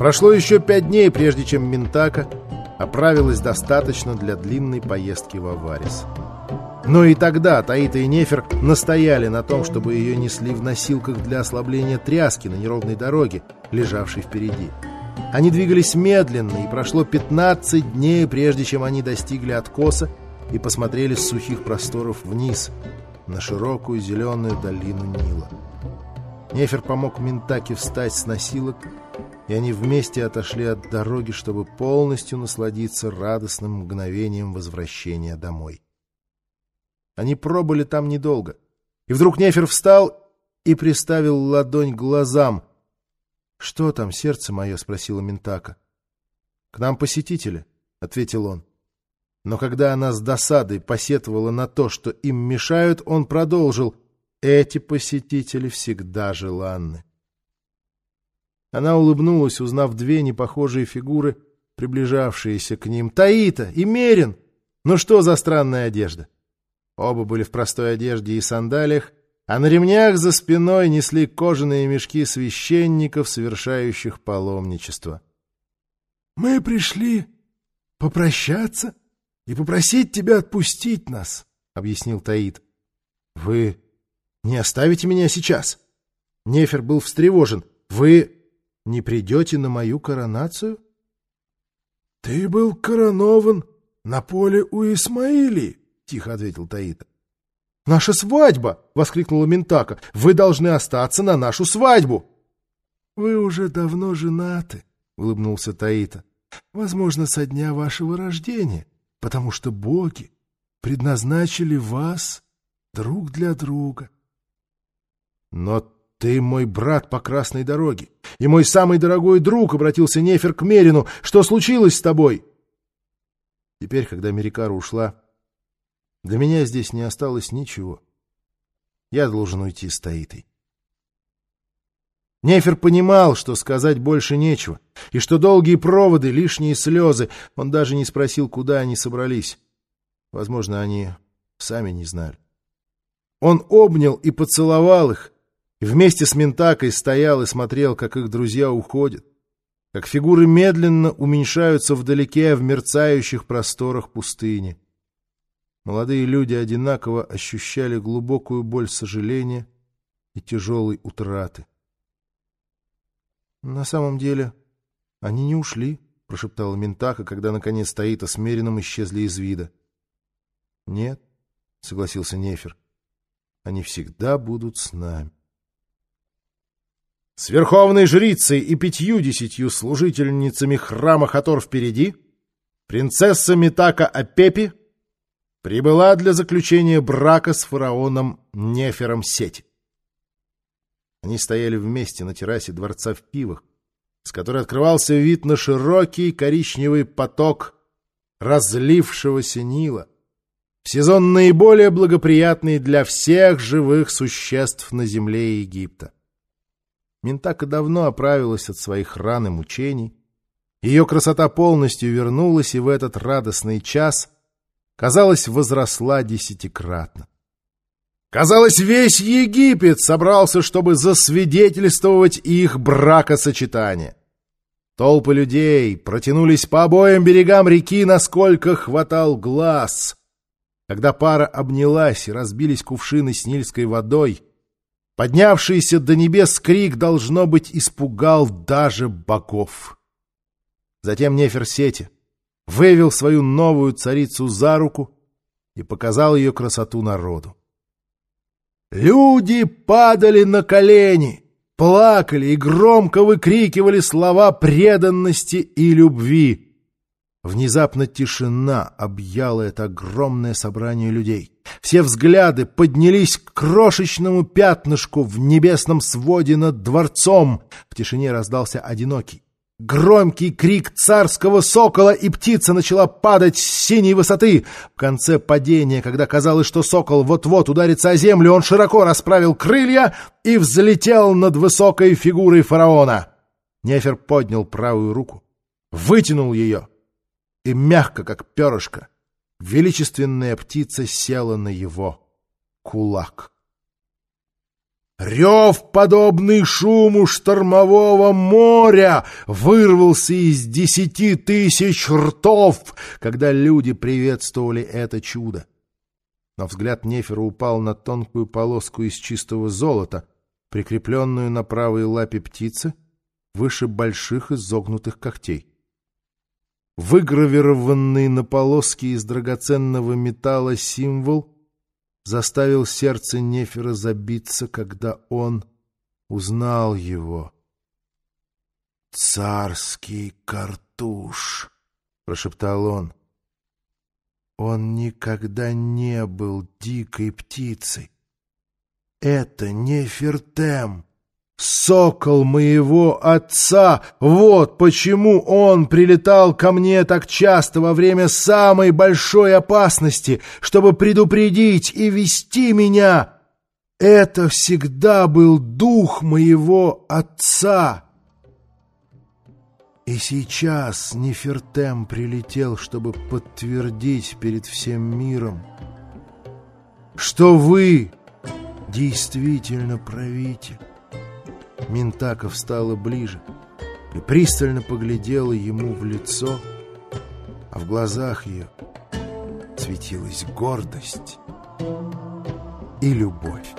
Прошло еще пять дней, прежде чем Ментака оправилась достаточно для длинной поездки в Аварис. Но и тогда Таита и Нефер настояли на том, чтобы ее несли в носилках для ослабления тряски на неровной дороге, лежавшей впереди. Они двигались медленно, и прошло 15 дней, прежде чем они достигли откоса и посмотрели с сухих просторов вниз, на широкую зеленую долину Нила. Нефер помог Ментаке встать с носилок, и они вместе отошли от дороги, чтобы полностью насладиться радостным мгновением возвращения домой. Они пробыли там недолго, и вдруг Нефер встал и приставил ладонь к глазам. — Что там, сердце мое? — спросила Ментака. — К нам посетители, — ответил он. Но когда она с досадой посетовала на то, что им мешают, он продолжил. Эти посетители всегда желанны. Она улыбнулась, узнав две непохожие фигуры, приближавшиеся к ним. «Таита и Мерин! Ну что за странная одежда?» Оба были в простой одежде и сандалиях, а на ремнях за спиной несли кожаные мешки священников, совершающих паломничество. «Мы пришли попрощаться и попросить тебя отпустить нас», — объяснил Таит. «Вы не оставите меня сейчас?» Нефер был встревожен. «Вы не придете на мою коронацию? — Ты был коронован на поле у Исмаилии, — тихо ответил Таита. — Наша свадьба! — воскликнула Ментака. — Вы должны остаться на нашу свадьбу! — Вы уже давно женаты, — улыбнулся Таита. — Возможно, со дня вашего рождения, потому что боги предназначили вас друг для друга. — Но «Ты мой брат по красной дороге, и мой самый дорогой друг», — обратился Нефер к Мерину. «Что случилось с тобой?» Теперь, когда Мерикара ушла, для меня здесь не осталось ничего. Я должен уйти с Таитой. Нефер понимал, что сказать больше нечего, и что долгие проводы, лишние слезы. Он даже не спросил, куда они собрались. Возможно, они сами не знали. Он обнял и поцеловал их, и вместе с Ментакой стоял и смотрел, как их друзья уходят, как фигуры медленно уменьшаются вдалеке в мерцающих просторах пустыни. Молодые люди одинаково ощущали глубокую боль сожаления и тяжелой утраты. — На самом деле они не ушли, — прошептала Ментака, когда наконец Таита с Мерином исчезли из вида. — Нет, — согласился Нефер, — они всегда будут с нами. С верховной жрицей и пятью-десятью служительницами храма Хатор впереди, принцесса Митака Апепи прибыла для заключения брака с фараоном Нефером Сети. Они стояли вместе на террасе дворца в Пивах, с которой открывался вид на широкий коричневый поток разлившегося Нила, в сезон наиболее благоприятный для всех живых существ на земле Египта. Ментака давно оправилась от своих ран и мучений. Ее красота полностью вернулась, и в этот радостный час, казалось, возросла десятикратно. Казалось, весь Египет собрался, чтобы засвидетельствовать их бракосочетание. Толпы людей протянулись по обоим берегам реки, насколько хватал глаз. Когда пара обнялась и разбились кувшины с нильской водой — Поднявшийся до небес крик, должно быть, испугал даже богов. Затем Неферсети вывел свою новую царицу за руку и показал ее красоту народу. Люди падали на колени, плакали и громко выкрикивали слова преданности и любви. Внезапно тишина объяла это огромное собрание людей. Все взгляды поднялись к крошечному пятнышку в небесном своде над дворцом. В тишине раздался одинокий, громкий крик царского сокола, и птица начала падать с синей высоты. В конце падения, когда казалось, что сокол вот-вот ударится о землю, он широко расправил крылья и взлетел над высокой фигурой фараона. Нефер поднял правую руку, вытянул ее — и мягко, как перышко, величественная птица села на его кулак. Рев, подобный шуму штормового моря, вырвался из десяти тысяч ртов, когда люди приветствовали это чудо. Но взгляд Нефера упал на тонкую полоску из чистого золота, прикрепленную на правой лапе птицы, выше больших изогнутых когтей. Выгравированный на полоске из драгоценного металла символ заставил сердце Нефера забиться, когда он узнал его. «Царский картуш!» — прошептал он. Он никогда не был дикой птицей. Это не Фертем, сокол моего отца. Вот почему он прилетал ко мне так часто во время самой большой опасности, чтобы предупредить и вести меня. Это всегда был дух моего отца. И сейчас Нефертем прилетел, чтобы подтвердить перед всем миром, что вы действительно правитель. Ментака встала ближе и пристально поглядела ему в лицо, а в глазах ее светилась гордость и любовь.